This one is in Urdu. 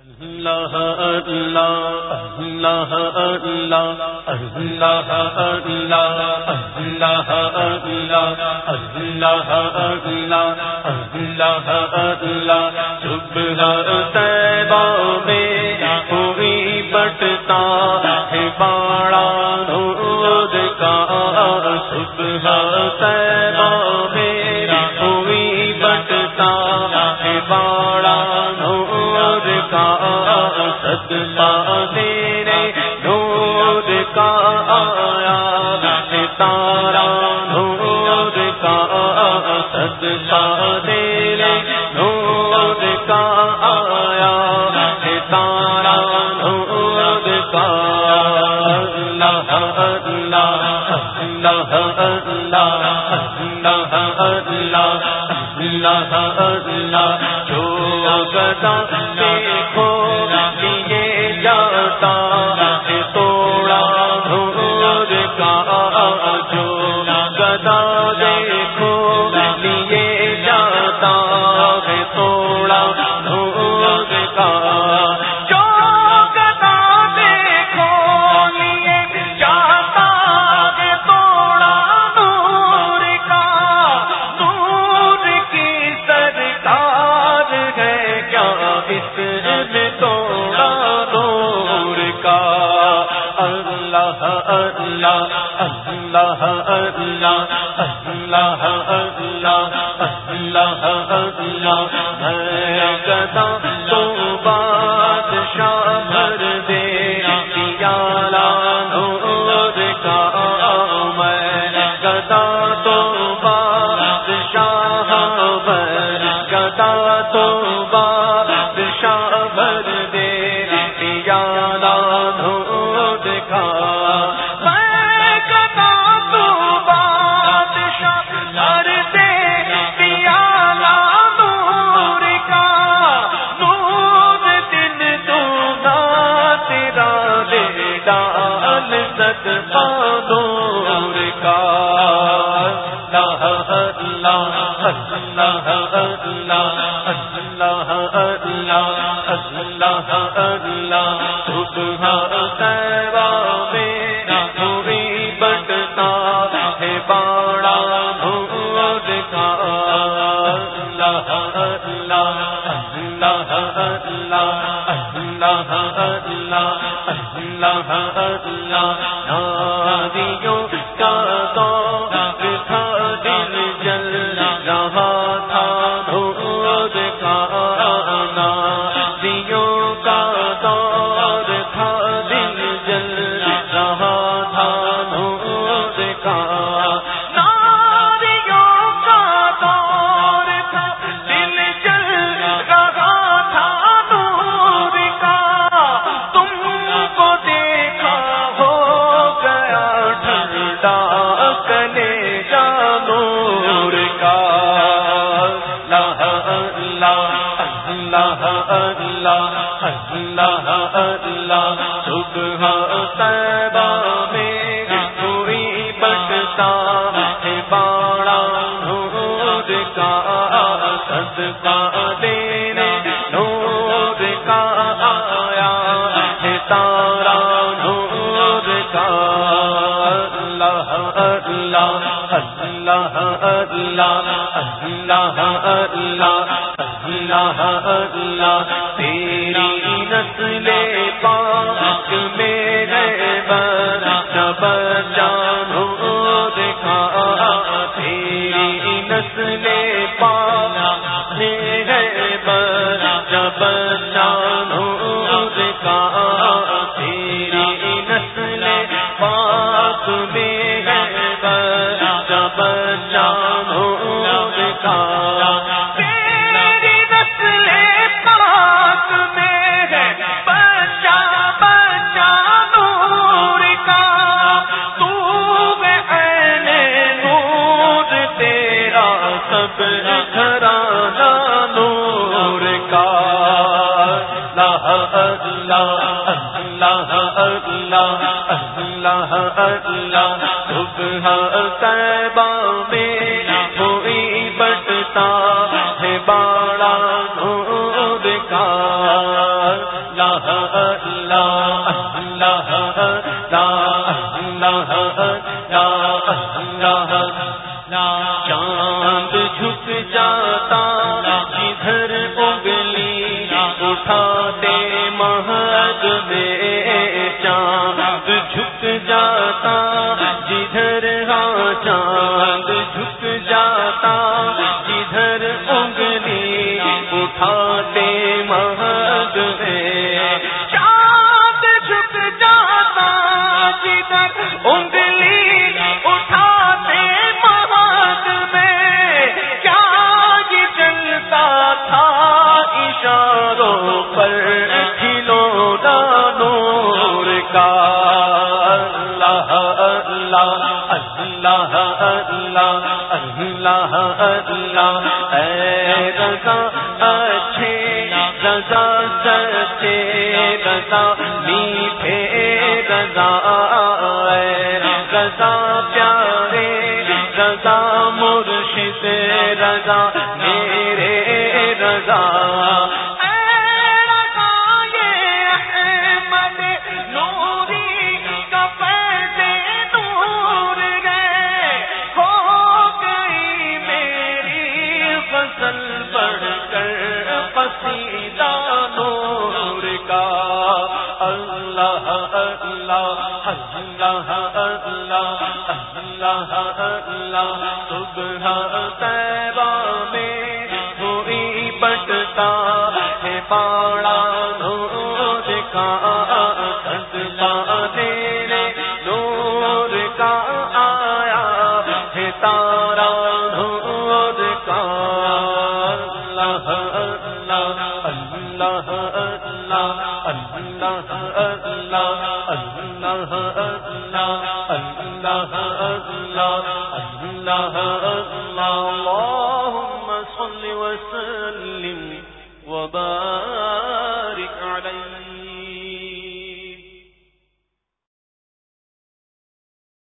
اللہ اللہ اللہ اللہ اللہ اللہ اللہ اللہ اللہ اللہ اللہ اللہ صبح تیبہ میں ہوئی بٹتا ہے باڑا نور کا صدقہ تیرے نور کا آیا ہے تارا نور کا صدقہ تیرے نور کا آیا ہے تارا نور کا اللہ اللہ اللہ اللہ اللہ اللہ اللہ جو گدا کو اللہ اللہ اللہ اللہ اللہ اللہ ہے گدا تو بادشاہ دے ڈال صدقہ کا۔ اللہ اللہ اللہ اللہ۔ اللہ اللہ اللہ اللہ صبح تیرا بٹتا ہے باڑا نور کا اللہ اللہ اللہ اللہ۔ اللہ اللہ اللہ اللہ نادیوں کا دور اللہ اللہ اللہ اللہ صبح تیبہ میں کوئی بٹتا ہے باڑا نور کا صدقہ دینے نور کا آیا ہے تارا نور کا اللہ اللہ اللہ اللہ اللہ اللہ اللہ اللہ، تیری نسل پاک میں رہبر سب جان ہو تیری نسل پاک میں رہبر ہو پاک میں اب گھرانا نور کا اللہ اللہ اللہ اللہ اللہ اللہ صبح طیبہ میں ہوئی بٹتا ہے باڑا نور کا اللہ اللہ اللہ اللہ اللہ اللہ چاند جھک جاتا جدھر اگلی اٹھاتے مہد میں پر کھلو نور کا۔ اللہ اللہ اللہ اللہ اللہ اللہ۔ اے رضا اچھے رضا، سچے رضا، میٹھے رضا۔ اے رضا، پیارے رضا، مرشد رضا، میرے رضا۔ پڑھ کر پسیدہ نور کا اللہ اللہ اللہ اللہ اللہ اللہ صبح تیبہ میں ہوئی بٹتا اللہ اللهم صل وسلم وبارك عليه